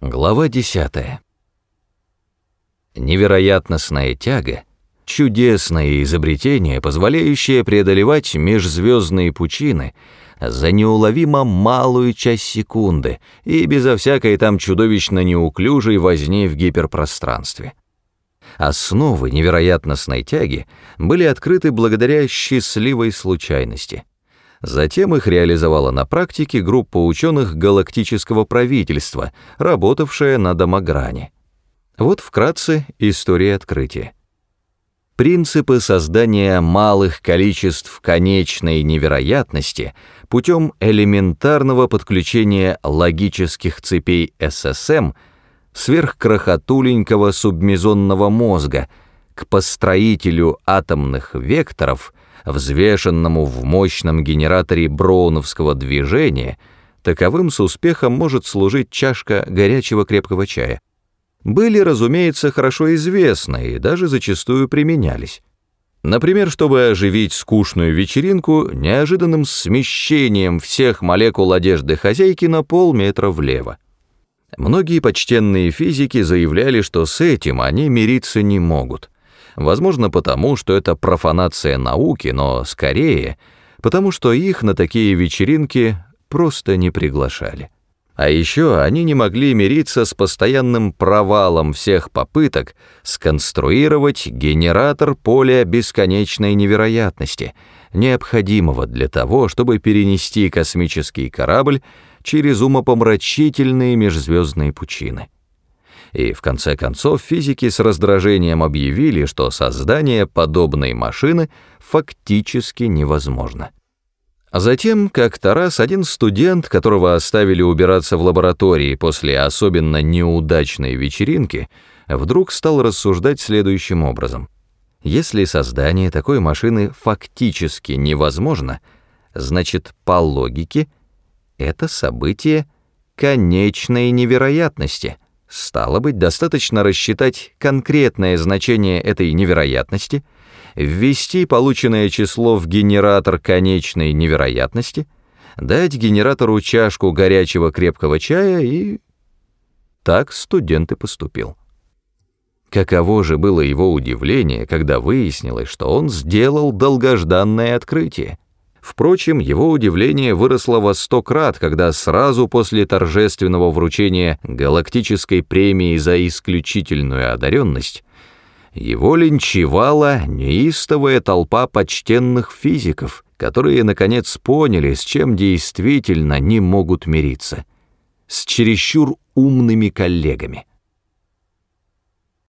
Глава 10. Невероятностная тяга — чудесное изобретение, позволяющее преодолевать межзвездные пучины за неуловимо малую часть секунды и безо всякой там чудовищно неуклюжей возни в гиперпространстве. Основы невероятностной тяги были открыты благодаря счастливой случайности — Затем их реализовала на практике группа ученых галактического правительства, работавшая на Домогране. Вот вкратце история открытия. Принципы создания малых количеств конечной невероятности путем элементарного подключения логических цепей ССМ сверхкрахотуленького субмезонного мозга к построителю атомных векторов – взвешенному в мощном генераторе броуновского движения, таковым с успехом может служить чашка горячего крепкого чая. Были, разумеется, хорошо известны и даже зачастую применялись. Например, чтобы оживить скучную вечеринку неожиданным смещением всех молекул одежды хозяйки на полметра влево. Многие почтенные физики заявляли, что с этим они мириться не могут — Возможно, потому, что это профанация науки, но скорее, потому что их на такие вечеринки просто не приглашали. А еще они не могли мириться с постоянным провалом всех попыток сконструировать генератор поля бесконечной невероятности, необходимого для того, чтобы перенести космический корабль через умопомрачительные межзвездные пучины и в конце концов физики с раздражением объявили, что создание подобной машины фактически невозможно. А затем, как-то раз, один студент, которого оставили убираться в лаборатории после особенно неудачной вечеринки, вдруг стал рассуждать следующим образом. Если создание такой машины фактически невозможно, значит, по логике, это событие конечной невероятности — Стало быть, достаточно рассчитать конкретное значение этой невероятности, ввести полученное число в генератор конечной невероятности, дать генератору чашку горячего крепкого чая и... Так студент и поступил. Каково же было его удивление, когда выяснилось, что он сделал долгожданное открытие. Впрочем, его удивление выросло во сто крат, когда сразу после торжественного вручения галактической премии за исключительную одаренность его линчевала неистовая толпа почтенных физиков, которые наконец поняли, с чем действительно не могут мириться — с чересчур умными коллегами —